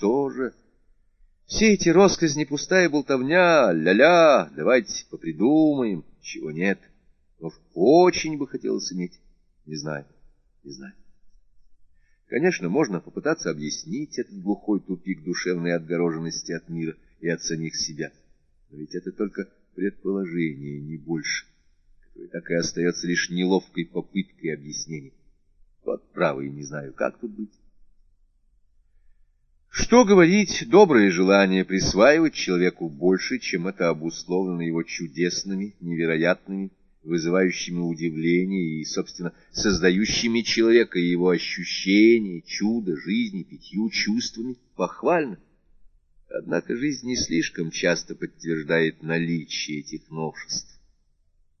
Что же? Все эти росказни, пустая болтовня, ля-ля, давайте попридумаем, чего нет. Но очень бы хотелось иметь. Не знаю, не знаю. Конечно, можно попытаться объяснить этот глухой тупик душевной отгороженности от мира и от самих себя. Но ведь это только предположение, не больше, которое так и остается лишь неловкой попыткой объяснения. Вот право и не знаю, как тут быть. Что говорить, доброе желание присваивать человеку больше, чем это обусловлено его чудесными, невероятными, вызывающими удивление и, собственно, создающими человека и его ощущения, чудо, жизни, пятью чувствами, похвально. Однако жизнь не слишком часто подтверждает наличие этих новшеств.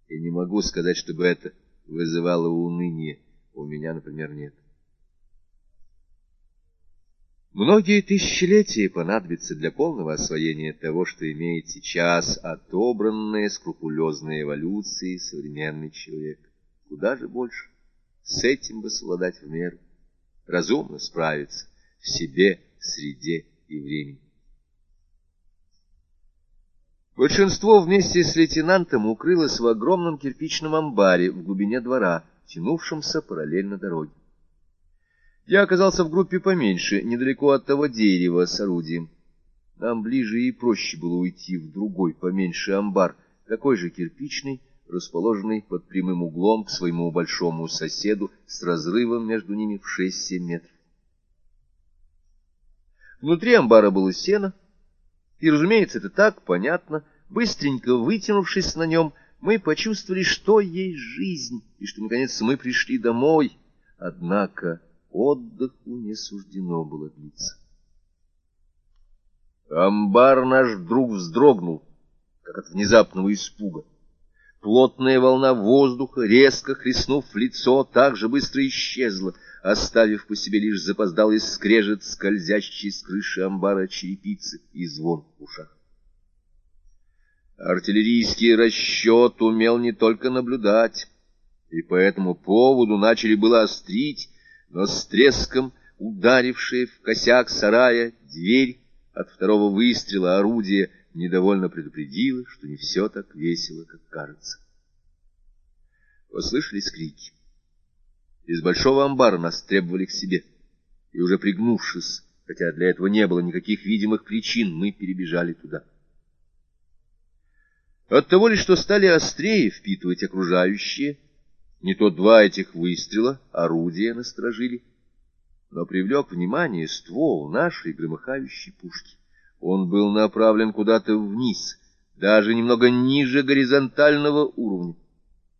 И не могу сказать, чтобы это вызывало уныние. У меня, например, нет. Многие тысячелетия понадобятся для полного освоения того, что имеет сейчас отобранная скрупулезной эволюцией современный человек. Куда же больше? С этим бы совладать в меру. Разумно справиться в себе, среде и времени. Большинство вместе с лейтенантом укрылось в огромном кирпичном амбаре в глубине двора, тянувшемся параллельно дороге. Я оказался в группе поменьше, недалеко от того дерева с орудием. Нам ближе и проще было уйти в другой, поменьше амбар, такой же кирпичный, расположенный под прямым углом к своему большому соседу с разрывом между ними в шесть-семь метров. Внутри амбара было сено, и, разумеется, это так понятно. Быстренько вытянувшись на нем, мы почувствовали, что есть жизнь, и что, наконец, мы пришли домой. Однако отдыху не суждено было длиться. Амбар наш вдруг вздрогнул, как от внезапного испуга. Плотная волна воздуха, резко хлестнув в лицо, так же быстро исчезла, оставив по себе лишь запоздалый скрежет, скользящий с крыши амбара черепицы и звон в ушах. Артиллерийский расчет умел не только наблюдать, и по этому поводу начали было острить, но с треском ударившая в косяк сарая дверь от второго выстрела орудия недовольно предупредила, что не все так весело, как кажется. Послышались крики. Из большого амбара нас требовали к себе, и уже пригнувшись, хотя для этого не было никаких видимых причин, мы перебежали туда. От того ли, что стали острее впитывать окружающие, не то два этих выстрела орудия насторожили, но привлек внимание ствол нашей громыхающей пушки. Он был направлен куда-то вниз, даже немного ниже горизонтального уровня.